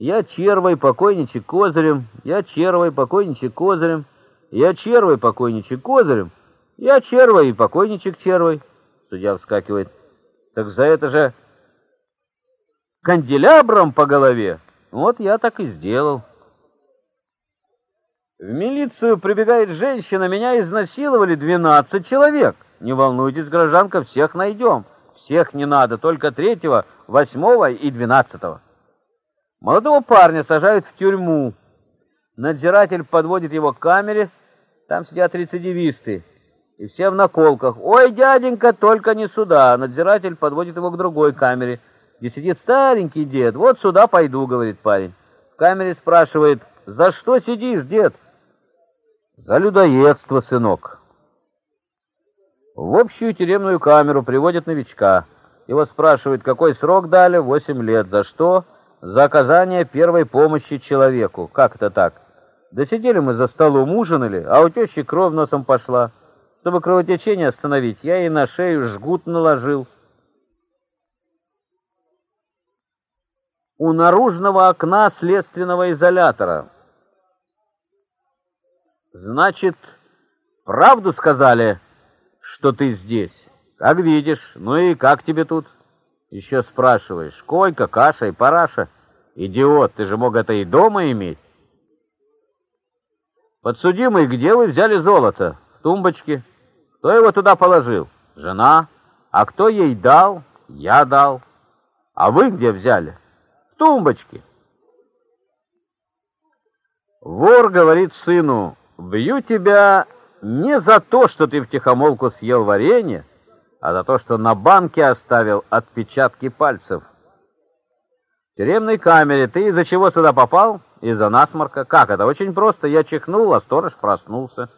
Я червой покойничек козырем, я червой покойничек козырем, я червой покойничек козырем, я червой и покойничек червой. Судья вскакивает. Так за это же канделябром по голове. Вот я так и сделал. В милицию прибегает женщина, меня изнасиловали двенадцать человек. Не волнуйтесь, гражданка, всех найдем. Всех не надо, только третьего, восьмого и двенадцатого. Молодого парня сажают в тюрьму. Надзиратель подводит его к камере, там сидят рецидивисты, и все в наколках. «Ой, дяденька, только не сюда!» Надзиратель подводит его к другой камере, где сидит старенький дед. «Вот сюда пойду», — говорит парень. В камере спрашивает, «За что сидишь, дед?» «За людоедство, сынок». В общую тюремную камеру приводят новичка. Его спрашивают, какой срок дали? Восемь лет. За что? За оказание первой помощи человеку. Как это так? Да сидели мы за столом, ужинали, а у тещи кровь носом пошла. Чтобы кровотечение остановить, я ей на шею жгут наложил. У наружного окна следственного изолятора. Значит, правду сказали, что ты здесь? Как видишь. Ну и как тебе тут? Еще спрашиваешь. Койка, каша и параша. Идиот, ты же мог это и дома иметь. Подсудимый, где вы взяли золото? В тумбочке. Кто его туда положил? Жена. А кто ей дал? Я дал. А вы где взяли? В тумбочке. Вор говорит сыну, бью тебя не за то, что ты втихомолку съел варенье, а за то, что на банке оставил отпечатки пальцев. В тюремной камере ты из-за чего сюда попал? Из-за насморка. Как это? Очень просто. Я чихнул, а сторож проснулся.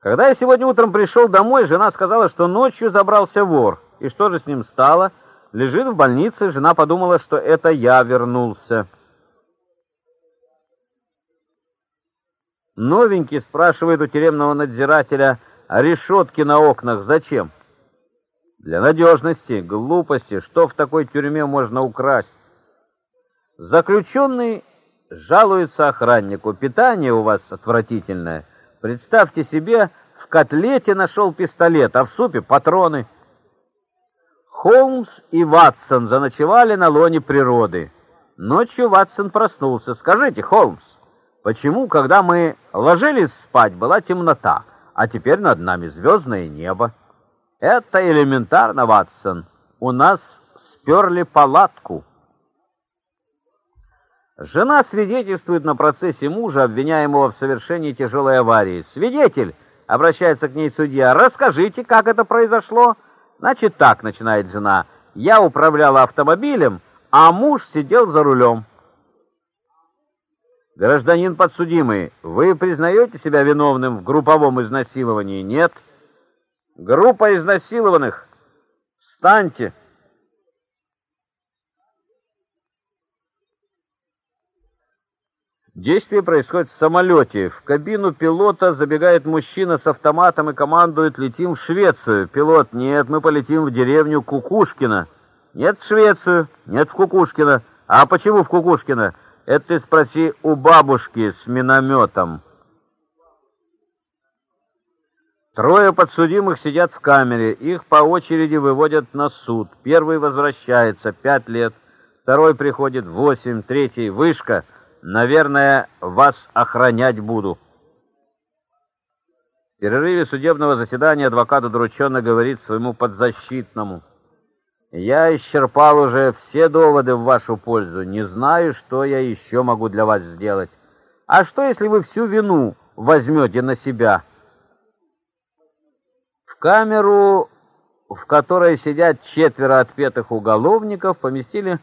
Когда я сегодня утром пришел домой, жена сказала, что ночью забрался вор. И что же с ним стало? Лежит в больнице, жена подумала, что это я вернулся. Новенький спрашивает у тюремного надзирателя, а решетки на окнах зачем? Для надежности, глупости, что в такой тюрьме можно украсть? Заключенный жалуется охраннику, питание у вас отвратительное. Представьте себе, в котлете нашел пистолет, а в супе патроны. Холмс и Ватсон заночевали на лоне природы. Ночью Ватсон проснулся. «Скажите, Холмс, почему, когда мы ложились спать, была темнота, а теперь над нами звездное небо?» «Это элементарно, Ватсон. У нас сперли палатку». Жена свидетельствует на процессе мужа, обвиняемого в совершении тяжелой аварии. «Свидетель!» — обращается к ней судья. «Расскажите, как это произошло?» «Значит так», — начинает жена. «Я управляла автомобилем, а муж сидел за рулем». «Гражданин подсудимый, вы признаете себя виновным в групповом изнасиловании?» «Нет». «Группа изнасилованных! Встаньте!» Действие происходит в самолете. В кабину пилота забегает мужчина с автоматом и командует «Летим в Швецию». Пилот «Нет, мы полетим в деревню Кукушкина». «Нет, в Швецию». «Нет, в Кукушкино». «А почему в Кукушкино?» «Это ты спроси у бабушки с минометом». Трое подсудимых сидят в камере. Их по очереди выводят на суд. Первый возвращается, пять лет. Второй приходит, восемь. Третий — вышка — Наверное, вас охранять буду. В перерыве судебного заседания адвокат удрученно говорит своему подзащитному. Я исчерпал уже все доводы в вашу пользу. Не знаю, что я еще могу для вас сделать. А что, если вы всю вину возьмете на себя? В камеру, в которой сидят четверо отпетых уголовников, поместили